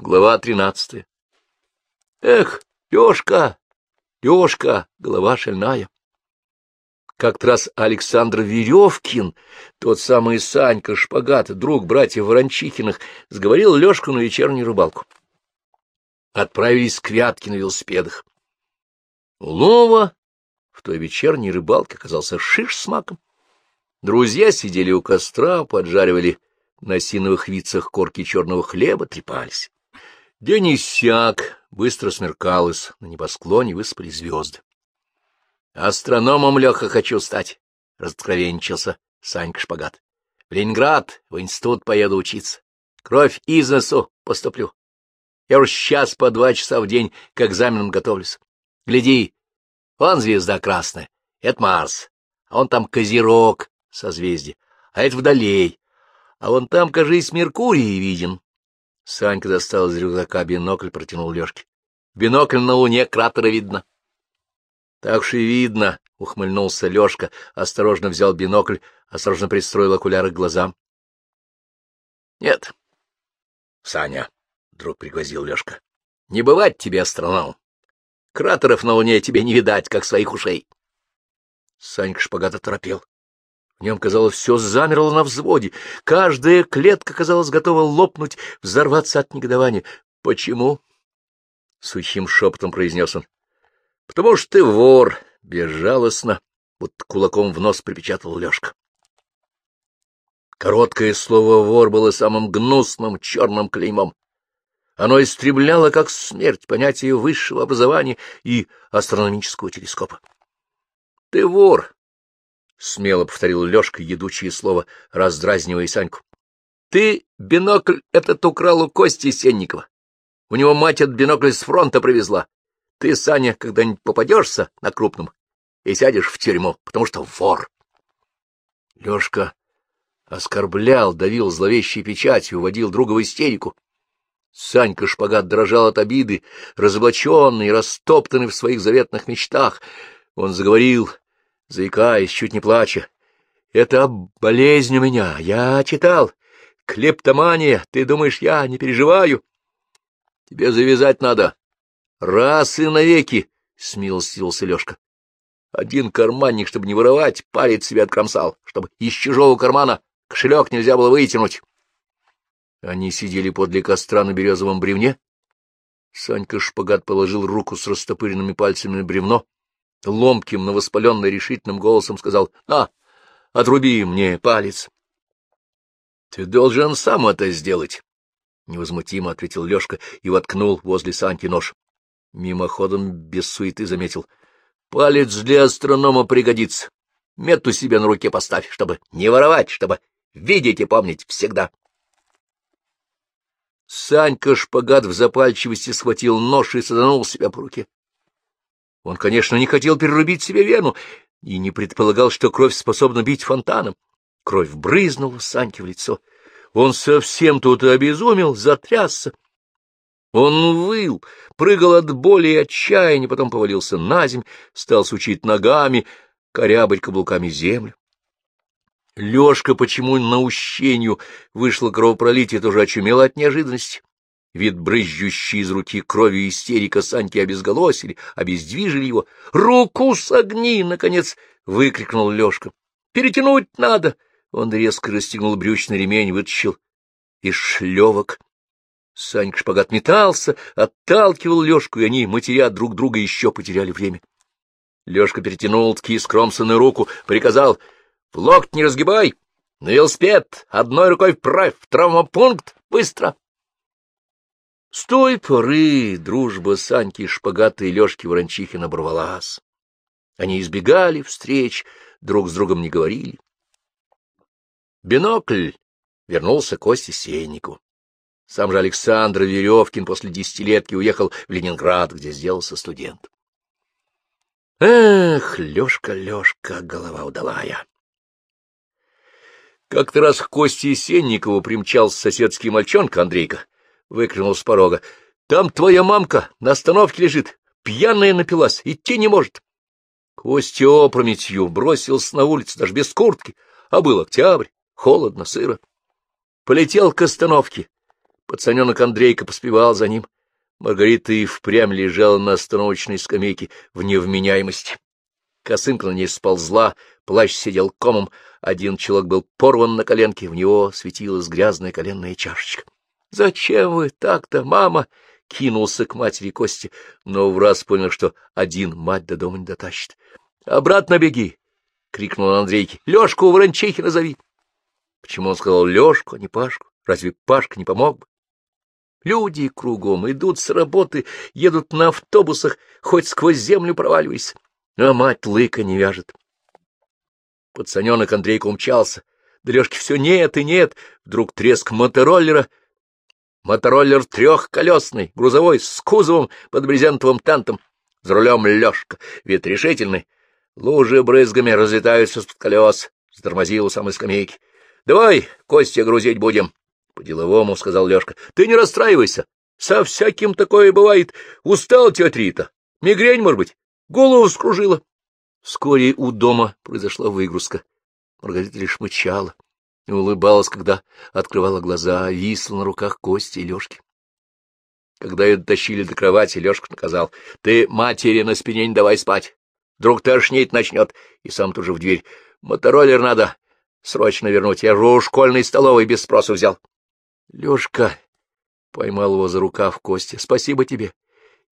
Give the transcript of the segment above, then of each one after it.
Глава тринадцатая. Эх, Лёшка, Лёшка, голова шальная. Как-то раз Александр Веревкин, тот самый Санька Шпагат, друг братьев Ворончихиных, сговорил Лёшку на вечернюю рыбалку. Отправились к Вятке на велосипедах. Улова в той вечерней рыбалке оказался шиш с маком. Друзья сидели у костра, поджаривали на осиновых вицах корки черного хлеба, трепались. День иссяк, быстро смеркалось, на небосклоне выспали звезды. — Астрономом, Леха, хочу стать, — разоткровенничался Санька Шпагат. — В Ленинград, в институт поеду учиться. Кровь из носу поступлю. Я уж сейчас по два часа в день к экзаменам готовлюсь. Гляди, вон звезда красная, это Марс, а он там Козерог, созвездие, а это Водолей, а вон там, кажись, Меркурий виден. Санька достал из рюкзака бинокль, протянул Лёшке. — Бинокль на луне, кратеры видно. — Так уж и видно, — ухмыльнулся Лёшка, осторожно взял бинокль, осторожно пристроил окуляры к глазам. — Нет, Саня, — вдруг пригвозил Лёшка, — не бывать тебе астроном. Кратеров на луне тебе не видать, как своих ушей. Санька шпагат оторопел. В нем, казалось, все замерло на взводе. Каждая клетка, казалось, готова лопнуть, взорваться от негодования. — Почему? — сухим шепотом произнес он. — Потому что ты вор, безжалостно, вот кулаком в нос припечатал Лешка. Короткое слово «вор» было самым гнусным черным клеймом. Оно истребляло, как смерть, понятие высшего образования и астрономического телескопа. — Ты вор, — смело повторил Лёшка едучее слово, раздразнивая Саньку. — Ты бинокль этот украл у Кости Сенникова. У него мать от бинокля с фронта привезла. Ты, Саня, когда-нибудь попадешься на крупном и сядешь в тюрьму, потому что вор. Лёшка оскорблял, давил зловещей печатью, уводил друга в истерику. Санька шпагат дрожал от обиды, разоблаченный, растоптанный в своих заветных мечтах. Он заговорил заикаясь, чуть не плача. — Это болезнь у меня, я читал. Клептомания, ты думаешь, я не переживаю? — Тебе завязать надо. Раз и навеки, — смилостивился Лёшка. Один карманник, чтобы не воровать, палец себе откромсал, чтобы из чужого кармана кошелек нельзя было вытянуть. Они сидели подле костра на березовом бревне. Санька шпагат положил руку с растопыренными пальцами на бревно, ломким, но воспаленным решительным голосом сказал, — На, отруби мне палец. — Ты должен сам это сделать, — невозмутимо ответил Лёшка и воткнул возле Саньки нож. Мимоходом без суеты заметил. — Палец для астронома пригодится. Мету себе на руке поставь, чтобы не воровать, чтобы видеть и помнить всегда. Санька шпагат в запальчивости схватил нож и саданул себя по руке. Он, конечно, не хотел перерубить себе вену и не предполагал, что кровь способна бить фонтаном. Кровь брызнула Саньке в лицо. Он совсем тут обезумел, затрясся. Он выл, прыгал от боли и отчаяния, потом повалился на земь, стал сучить ногами, корябать каблуками землю. Лёшка, почему на ущенью вышло кровопролитие, тоже очумел от неожиданности. Вид брызжущий из руки крови истерика Саньки обезголосили, обездвижили его. «Руку согни!» — наконец выкрикнул Лёшка. «Перетянуть надо!» Он резко расстегнул брючный ремень, вытащил из шлевок. Санька шпагат метался, отталкивал Лёшку, и они, матеря друг друга, еще потеряли время. Лёшка перетянул тки скромсанную руку, приказал «В локоть не разгибай! На велосипед! Одной рукой вправь! В травмопункт! Быстро!» С той поры дружба Саньки Шпагата и Лёшки Ворончихина оборвалась. Они избегали встреч, друг с другом не говорили. Бинокль вернулся Косте Сеннику. Сам же Александр Веревкин после десятилетки уехал в Ленинград, где сделался студент. Эх, Лёшка, Лёшка, голова удалая. Как-то раз к Косте Сенникову примчался соседский мальчонка Андрейка — выкрикнул с порога. — Там твоя мамка на остановке лежит, пьяная напилась, идти не может. Костя опрометью бросился на улицу, даже без куртки, а был октябрь, холодно, сыро. Полетел к остановке, Пацаненок Андрейка поспевал за ним. Маргарита и впрямь лежала на остановочной скамейке в невменяемости. Косынка на ней сползла, плащ сидел комом, один чулок был порван на коленке, в него светилась грязная коленная чашечка. — Зачем вы так-то, мама? — кинулся к матери Кости, но в раз понял, что один мать до дома не дотащит. — Обратно беги! — крикнул Андрейке. — Лёшку у Ворончихи назови! Почему он сказал Лёшку, а не Пашку? Разве Пашка не помог бы? Люди кругом идут с работы, едут на автобусах, хоть сквозь землю проваливайся, а мать лыка не вяжет. Пацаненок Андрейка умчался. Да Лёшки все нет и нет. Вдруг треск мотороллера. Мотороллер трехколесный, грузовой, с кузовом под брезентовым тантом. За рулем Лёшка, вид решительный. Лужи брызгами разлетаются с-под колес. Затормозил у самой скамейки. — Давай, Костя, грузить будем. — По-деловому, — сказал Лёшка. — Ты не расстраивайся. Со всяким такое бывает. Устал тетя Рита. Мигрень, может быть. Голову скружила. Вскоре у дома произошла выгрузка. Маргарита лишь мычала и улыбалась, когда открывала глаза, висла на руках Кости и Лёшки. Когда ее дотащили до кровати, Лёшка наказал. — Ты матери на спине не давай спать. Вдруг тошнить начнет. И сам тоже в дверь. Мотороллер надо срочно вернуть. Я же у школьной столовой без спросу взял. — Лёшка поймал его за рукав Костя. — Спасибо тебе.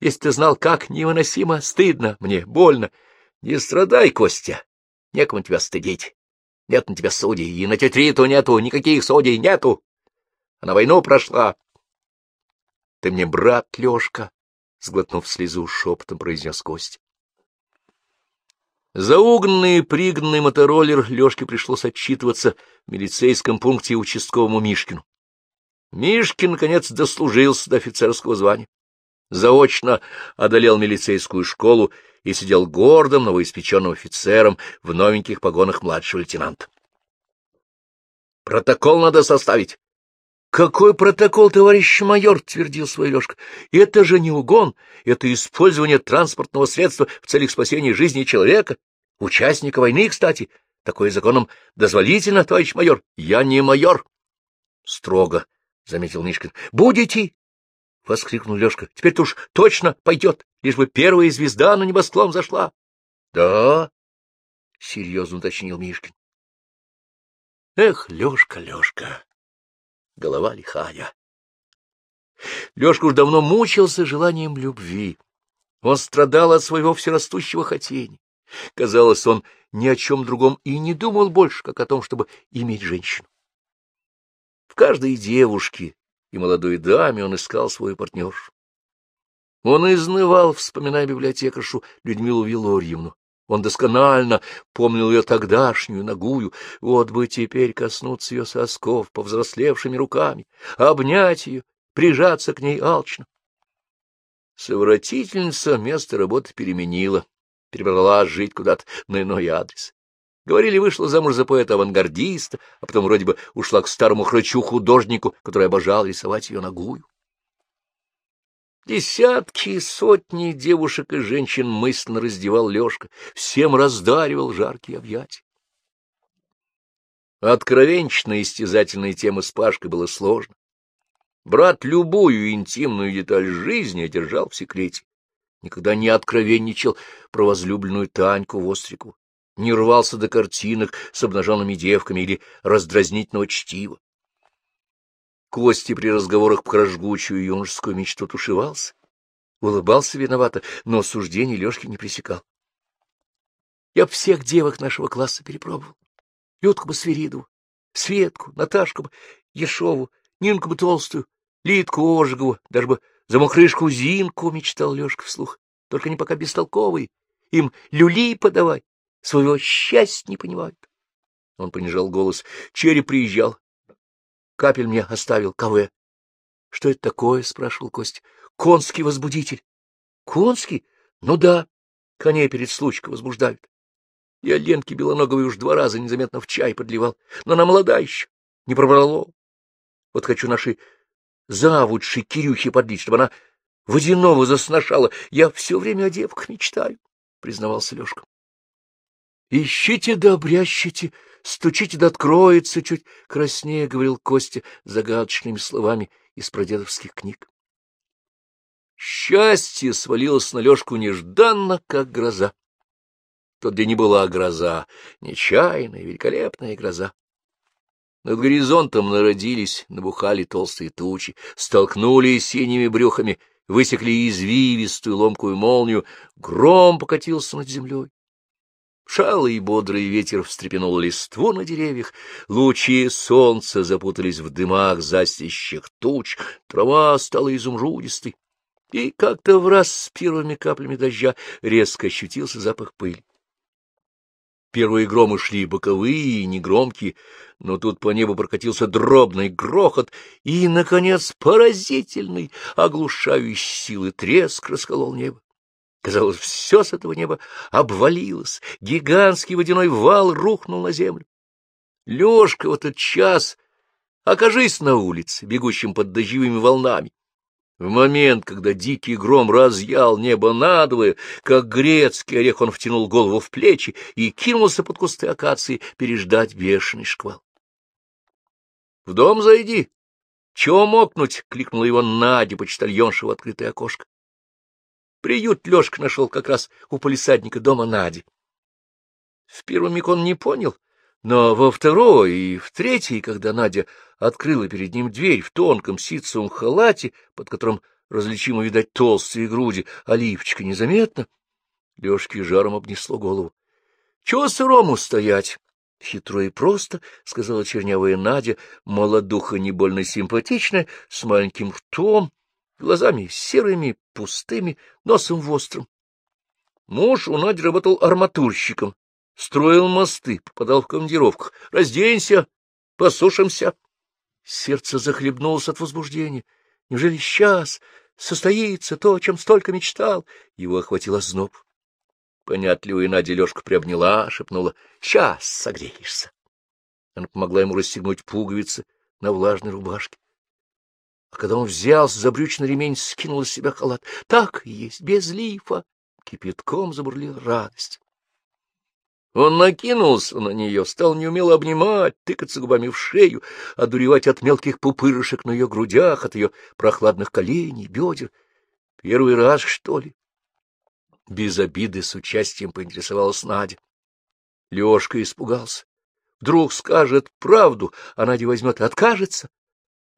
Если ты знал, как невыносимо, стыдно мне, больно. Не страдай, Костя. Некому тебя стыдить. Нет на тебя судей, и на тетриту нету, никаких судей нету. Она войну прошла. Ты мне брат, Лёшка, — сглотнув слезу, шепотом произнес Костя. За угнанный и пригнанный мотороллер Лёшке пришлось отчитываться в милицейском пункте участковому Мишкину. Мишкин, наконец, дослужился до офицерского звания. Заочно одолел милицейскую школу и сидел гордым новоиспеченным офицером в новеньких погонах младшего лейтенанта. «Протокол надо составить». «Какой протокол, товарищ майор?» — твердил свой Лёшка. «Это же не угон, это использование транспортного средства в целях спасения жизни человека, участника войны, кстати. Такое законом дозволительно, товарищ майор. Я не майор». «Строго», — заметил Мишкин. «Будете?» — воскликнул Лёшка. — Теперь-то уж точно пойдет, лишь бы первая звезда на небосклон зашла. — Да, — серьезно уточнил Мишкин. — Эх, Лёшка, Лёшка, голова лихая. Лёшка уж давно мучился желанием любви. Он страдал от своего всерастущего хотения. Казалось, он ни о чем другом и не думал больше, как о том, чтобы иметь женщину. В каждой девушке и молодой даме он искал свою партнершу. Он изнывал, вспоминая библиотекаршу Людмилу Вилорьевну. Он досконально помнил ее тогдашнюю ногую, вот бы теперь коснуться ее сосков повзрослевшими руками, обнять ее, прижаться к ней алчно. Совратительница место работы переменила, перебрала жить куда-то на иной адрес. Говорили, вышла замуж за поэта-авангардиста, а потом вроде бы ушла к старому хрычу-художнику, который обожал рисовать ее ногую. Десятки, сотни девушек и женщин мысленно раздевал Лёшка, всем раздаривал жаркие объятия. Откровенчно истязательной темы с Пашкой было сложно. Брат любую интимную деталь жизни держал в секрете. Никогда не откровенничал про возлюбленную Таньку Вострикову не рвался до картинок с обнаженными девками или раздразнительного чтива. Кости при разговорах про жгучую юношескую мечту тушевался, улыбался виновато, но суждений Лёшки не пресекал. Я всех девок нашего класса перепробовал. Людку бы Свиридову, Светку, Наташку бы Ешову, Нинку бы Толстую, Литку Ожегову, даже бы за мокрышку Зинку, мечтал Лёшка вслух. Только не пока бестолковые. Им люли подавай, Своего счастья не понимают. Он понижал голос. Черри приезжал. Капель мне оставил КВ. — Что это такое? — спрашивал Кость. — Конский возбудитель. — Конский? Ну да. Коней перед случкой возбуждают. Я Ленке Белоноговой уж два раза незаметно в чай подливал, но она молода еще, не пробрало. Вот хочу нашей завудшей Кирюхе подлить, чтобы она водяного засношала. Я все время о девках мечтаю, — признавался Лешка. Ищите да обрящите, стучите да откроется, чуть краснее, — говорил Костя загадочными словами из прадедовских книг. Счастье свалилось на Лёшку нежданно, как гроза. Тот день не была гроза, нечаянная, великолепная гроза. Над горизонтом народились, набухали толстые тучи, столкнулись синими брюхами, высекли извивистую ломкую молнию, гром покатился над землей. Шалый бодрый ветер встрепенул листву на деревьях, лучи солнца запутались в дымах застящих туч, трава стала изумрудистой, и как-то в раз с первыми каплями дождя резко ощутился запах пыли. Первые громы шли боковые и негромкие, но тут по небу прокатился дробный грохот, и, наконец, поразительный, оглушающий силы треск расколол небо. Казалось, все с этого неба обвалилось, гигантский водяной вал рухнул на землю. Лёшка в этот час, окажись на улице, бегущим под дождевыми волнами, в момент, когда дикий гром разъял небо надвое, как грецкий орех он втянул голову в плечи и кинулся под кусты акации переждать бешеный шквал. — В дом зайди! Чего мокнуть? — кликнула его Надя, почтальонша в открытое окошко. Приют Лёшка нашел как раз у полисадника дома Нади. В первый миг он не понял, но во второй и в третий, когда Надя открыла перед ним дверь в тонком ситцевом халате, под которым различимо видать толстые груди, а незаметно, Лёшке жаром обнесло голову. — Чего сырому стоять? — Хитро и просто, — сказала чернявая Надя, молодуха не больно симпатичная, с маленьким ртом, глазами серыми, пустыми, носом вострым. Муж у Нади работал арматурщиком, строил мосты, попадал в командировку. Разденься, посушимся. Сердце захлебнулось от возбуждения. Неужели сейчас состоится то, о чем столько мечтал? Его охватил зноб. Понятливая Надя Лёшку приобняла, шепнула «Сейчас согреешься». Она помогла ему расстегнуть пуговицы на влажной рубашке. А когда он взялся за брючный ремень, скинул из себя халат. Так и есть, без лифа. Кипятком забурлила радость. Он накинулся на нее, стал неумело обнимать, тыкаться губами в шею, одуревать от мелких пупырышек на ее грудях, от ее прохладных коленей, бедер. Первый раз, что ли? Без обиды с участием поинтересовалась Надя. Лешка испугался. Вдруг скажет правду, а Надя возьмет и откажется.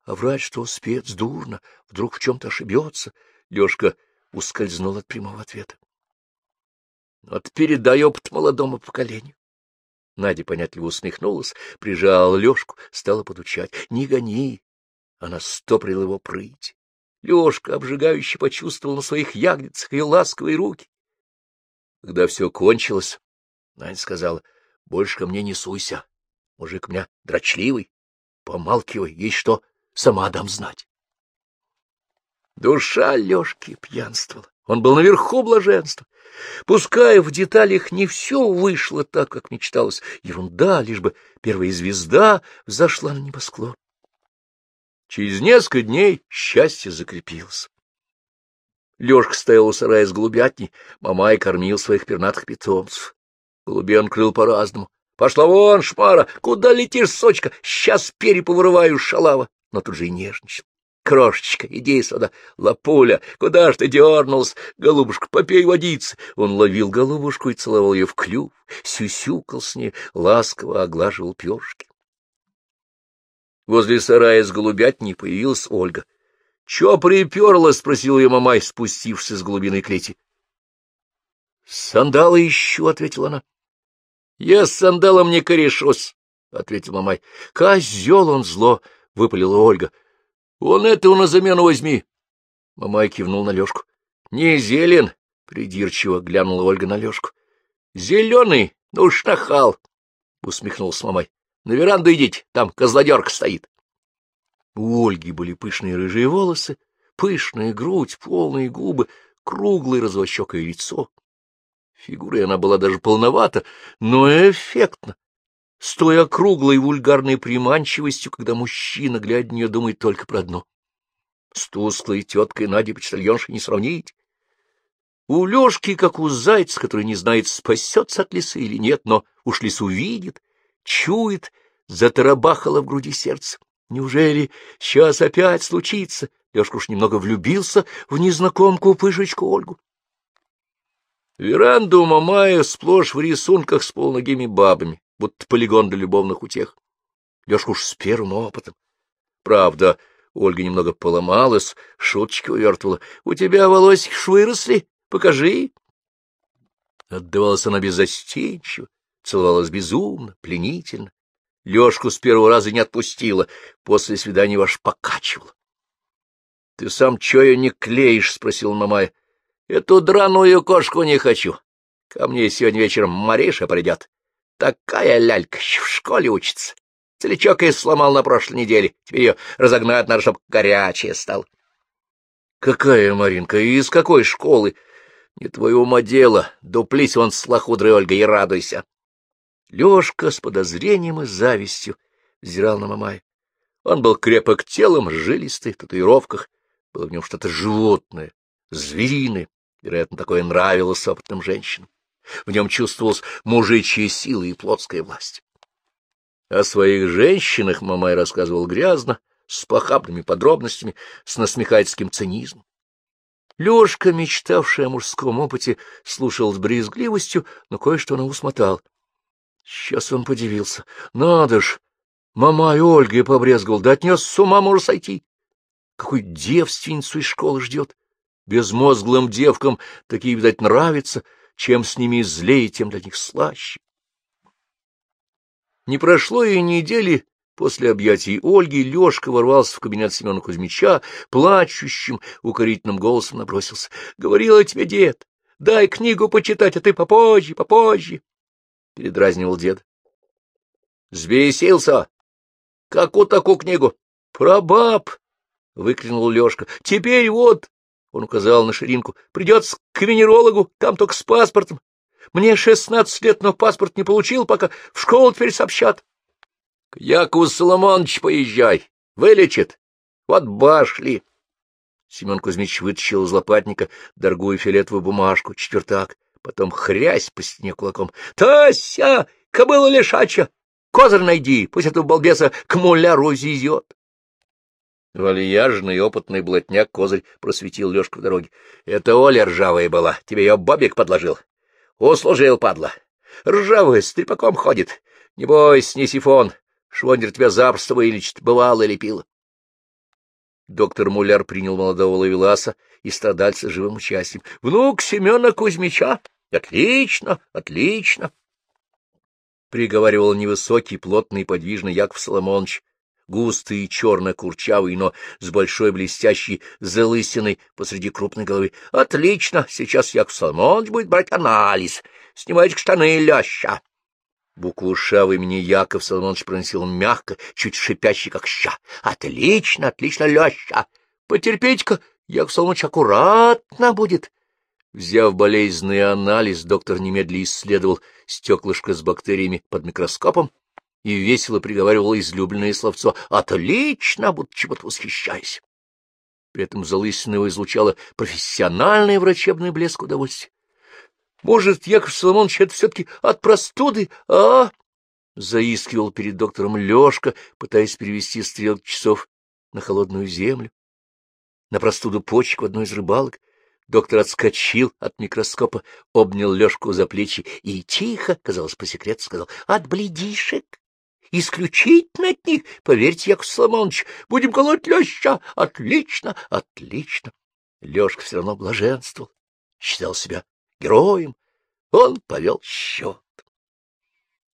А врать, что спец дурно, вдруг в чем-то ошибется. Лешка ускользнул от прямого ответа. Вот передай опыт молодому поколению. Надя понятливо усмехнулась, прижала Лёшку, стала подучать. — Не гони! Она стоприла его прыть. Лёшка обжигающе почувствовал на своих ягодицах ее ласковые руки. Когда все кончилось, Надя сказала, — больше ко мне не суйся. Мужик у меня дрочливый. Помалкивай, есть что, сама дам знать. Душа Лёшки пьянствовала. Он был наверху блаженства. Пускай в деталях не все вышло так, как мечталось, ерунда, лишь бы первая звезда взошла на небосклон. Через несколько дней счастье закрепилось. Лёшка стоял у сарая с голубятней, Мамай кормил своих пернатых питомцев. Голубей он крыл по-разному. — Пошла вон, шмара! Куда летишь, сочка? Сейчас переповырываю шалава! Но тут же и нежничал. Крошечка, иди сюда, лапуля, куда ж ты дернулся? Голубушка, попей водицы. Он ловил голубушку и целовал ее в клюв, сюсюкал с ней, ласково оглаживал перышки. Возле сарая с голубятней появилась Ольга. — Чё приперла? — спросил ее мамай, спустившись с глубины клети. — Сандалы ищу, — ответила она. — Я с сандалом не корешусь, — ответил мамай. — Козел он зло, — выпалила Ольга. — Вон этого на замену возьми. Мамай кивнул на Лёшку. — Не зелен, — придирчиво глянула Ольга на Лёшку. — Зеленый, ну уж нахал, — усмехнулся Мамай. — На веранду идите, там козлодерка стоит. У Ольги были пышные рыжие волосы, пышная грудь, полные губы, круглое розовощекое лицо. Фигурой она была даже полновата, но эффектно, с той округлой вульгарной приманчивостью, когда мужчина, глядя на нее, думает только про одно. С тусклой теткой Надей почтальоншей не сравнить. У Лёшки, как у зайца, который не знает, спасется от лисы или нет, но уж лису видит, чует, затарабахало в груди сердце. Неужели сейчас опять случится? Лёшка уж немного влюбился в незнакомку Пышечку Ольгу. Веранду Мамая сплошь в рисунках с полногими бабами, будто полигон для любовных утех. Лёшка уж с первым опытом. Правда, Ольга немного поломалась, шуточки увертывала. — У тебя волосики выросли? Покажи. Отдавалась она безостенчиво, целовалась безумно, пленительно. Лёшку с первого раза не отпустила, после свидания ваш покачивала. — Ты сам чё её не клеишь? — спросил Мамай. — Эту драную кошку не хочу. Ко мне сегодня вечером Мариша придет. Такая лялька, в школе учится. Целичок и сломал на прошлой неделе. Теперь ее разогнать надо, чтоб горячая стала. — Какая Маринка? И из какой школы? — Не твоего ума дело. Дуплись он с лохудрой Ольгой и радуйся. Лёшка с подозрением и завистью взирал на Мамая. Он был крепок телом, жилистый, в татуировках. Было в нем что-то животное, звериное. Вероятно, такое нравилось опытным женщинам. В нем чувствовалась мужичья сила и плотская власть. О своих женщинах Мамай рассказывал грязно, с похабными подробностями, с насмехательским цинизмом. Лёшка, мечтавший о мужском опыте, слушал с брезгливостью, но кое-что на усмотал. Сейчас он подивился. Надо ж! Мамай Ольга побрезговал, да от нее с ума может сойти. Какой девственницу из школы ждет? Безмозглым девкам такие, видать, нравятся. Чем с ними злее, тем для них слаще. Не прошло и недели после объятий Ольги, Лёшка ворвался в кабинет Семена Кузьмича, плачущим, укорительным голосом набросился. — Говорила тебе, дед, дай книгу почитать, а ты попозже, попозже. — передразнивал дед. — Сбесился? Какую такую книгу? — Про баб! — выкрикнул Лёшка. — Теперь вот, — он указал на ширинку, — придется к венерологу, там только с паспортом. Мне шестнадцать лет, но паспорт не получил, пока в школу теперь сообщат. — К Якову Соломонович поезжай, вылечит. Вот башли. Семен Кузьмич вытащил из лопатника дорогую фиолетовую бумажку, четвертак, потом хрясь по стене кулаком. — Тася, кобыла лишача, козырь найди, пусть эту балбеса к муляру зизет. Вальяжный опытный блатняк козырь просветил Лёшку в дороге. — Это Оля ржавая была, тебе ее бабик подложил. Услужил, падла. Ржавый, с трепаком ходит. Не бойся, не сифон. Швондер тебя запросто вылечит. Бывало лепила. Доктор Муляр принял молодого ловеласа и страдальца живым участием. — Внук Семена Кузьмича. Отлично, отлично. Приговаривал невысокий, плотный, подвижный Яков Соломонович, густый и черно-курчавый, но с большой блестящей залысиной посреди крупной головы. — Отлично! Сейчас Яков Соломонович будет брать анализ. Снимайте штаны ляща. Букву «Ш» в имени Яков Соломонович проносил мягко, чуть шипящий, как «ща». «Отлично, отлично, Леща! Потерпите-ка, Яков Соломонович аккуратно будет!» Взяв болезненный анализ, доктор немедленно исследовал стеклышко с бактериями под микроскопом и весело приговаривала излюбленное словцо «Отлично!», будто чего-то восхищаясь. При этом залысина его излучала профессиональный врачебный блеск удовольствия. — Может, Яков Соломонович, это все-таки от простуды, а? — заискивал перед доктором Лешка, пытаясь перевести стрелки часов на холодную землю. На простуду почек в одной из рыбалок доктор отскочил от микроскопа, обнял Лешку за плечи и тихо, казалось по секрету, сказал «От бледишек!» Исключительно от них. Поверьте, Яков Соломонович, будем колоть леща. Отлично, отлично. Лешка все равно блаженствовал, считал себя героем. Он повел счет.